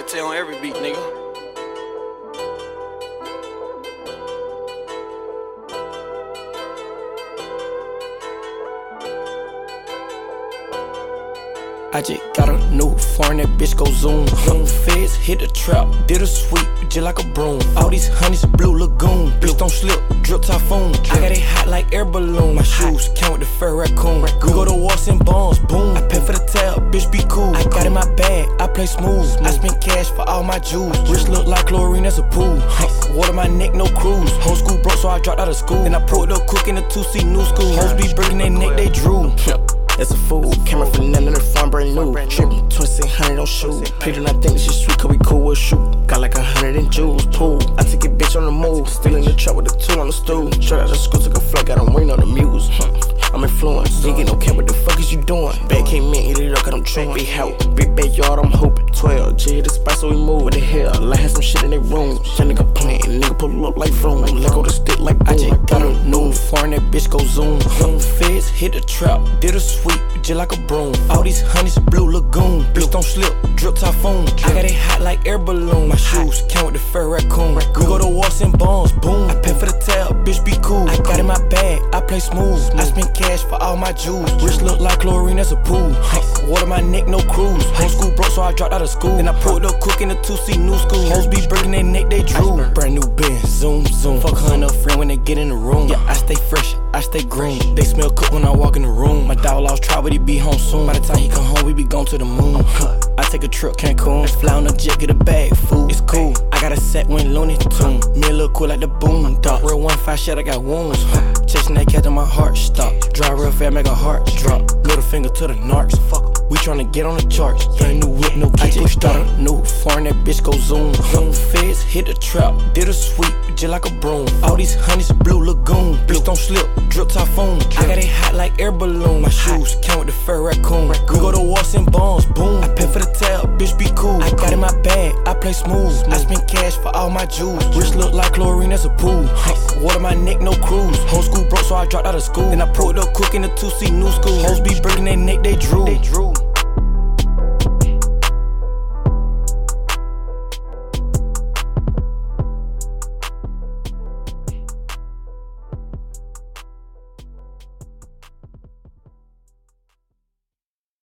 gotta tell on every beat, nigga. I just got a new foreign, that bitch go zoom. Young feds hit the trap, did a sweep, just like a broom. All these honeys, blue lagoon. Don't slip, drip typhoon. I got it hot like air balloon. My shoes count with the fur raccoon. We go to wars and bonds, boom. I pay for the tab, bitch be cool. I got in my bag, I play smooth. I spend cash for all my jewels. Wrist look like chlorine, that's a pool. Water my neck, no cruise. Whole school broke, so I dropped out of school. Then I pulled up quick in the 2C new school. Hoes be breaking their neck, they drew. That's a fool. Camera for none in the front, brand new. Trippy, 2600 on shoes. Peter, I think she's sweet, cause we cool with shoot. Got like a hundred in jewels, pool. I take a bitch on the move. Still in the truck with the tool on the stool. Straight out the school, took a flight, got him waiting on the muse. I'm influenced. Get no care, what the fuck is you doing? Back came in, eat it up, cause I'm chewing. Big help, big backyard, I'm hoping. 12, G the spot, so we move. What the hell? I had some shit in their room. That nigga playing, nigga pull up like vroom. Let go the stick like foreign, that bitch go zoom. Young feds hit the trap, did a sweep, just like a broom. All these honeys, blue lagoon. Bitch don't slip, drip typhoon. I got it hot like air balloon. My shoes count with the fur raccoon. We go to wars and bonds, boom. I pay for the tab, bitch be cool. I got in my bag, I play smooth. I spend cash for all my jewels. Wrist look like chlorine, that's a pool. Water my neck, no cruise. Whole school broke, so I dropped out of school. Then I pulled up quick in the 2C new school. Hoes be breaking their neck, they drew. Brand new Benz, zoom, zoom. Fuck her and her friend when they get in the room. Yeah, I stay fresh, I stay green. They smell cook when I walk in the room. My dog lost try, but he be home soon. By the time he come home, we be gone to the moon. I take a trip, Cancun. Fly on a jet, get a bag, food. It's cool. I got a set when Looney Tune. Me a look cool like the boom dog. Real one five shit, I got wounds. Chasing that cat till my heart stop. Drive real fast, make a heart drop. Little finger to the narcs. Fuck. We tryna get on the charts. Brand new whip, no. I just start a new foreign, that bitch go zoom. Young feds hit the trap, did a sweep, just like a broom. All these honeys, blue lagoon. Bitch don't slip, drip typhoon. I got it hot like air balloon. My shoes count with the fur raccoon. We go to wars and bonds, boom. I pay for the tab, bitch be cool. I got in my bag, I play smooth. I spend cash for all my jewels. Wrist look like chlorine, that's a pool. Water my neck, no cruise. Whole dropped out of school. Then I pulled up quick in the 2C new school. Hoes be breaking their neck, they drew. They drew.